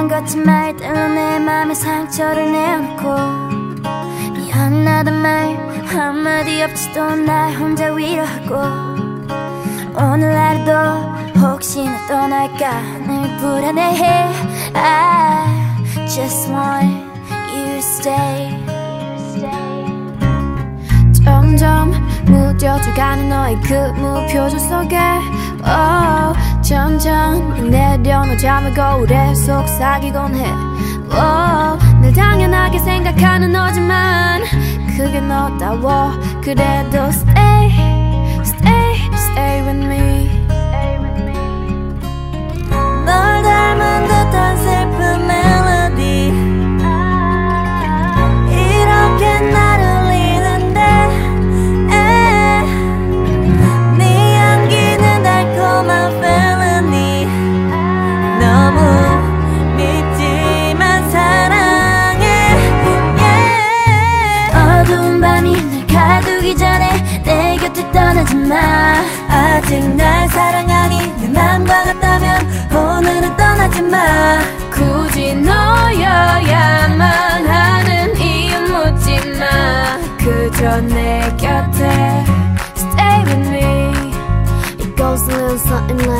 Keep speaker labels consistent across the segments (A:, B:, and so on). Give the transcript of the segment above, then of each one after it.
A: 난 거친 말들로 내 맘에 상처를 내놓고 미안하단 말 한마디 없이도 날 혼자 위로하고 오늘 하루도 혹시나 떠날까 늘 불안해해. I just want you to stay. 점점 무뎌져가는 너의 그 무표정 속에. Oh, 점점 내려놓자면 거울에 속삭이곤 해. Oh, 늘 당연하게 생각하는 너지만 그게 너다워. 그래도 stay 내 곁을 떠나지 마. 아직 날 사랑하니 내 맘과 같다면 오늘은 떠나지 마. 굳이 너여야만 하는 이유 묻지 마. 그저 내 곁에 Stay with me. It goes a little something like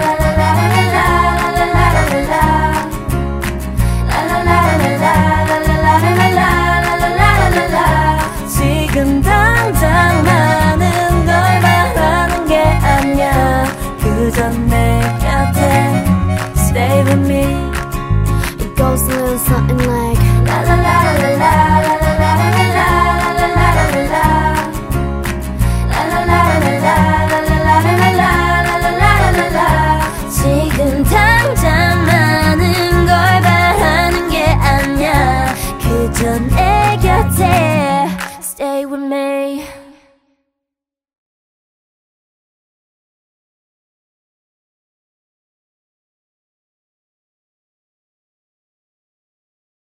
A: Stay with me. It goes a little something like La la la.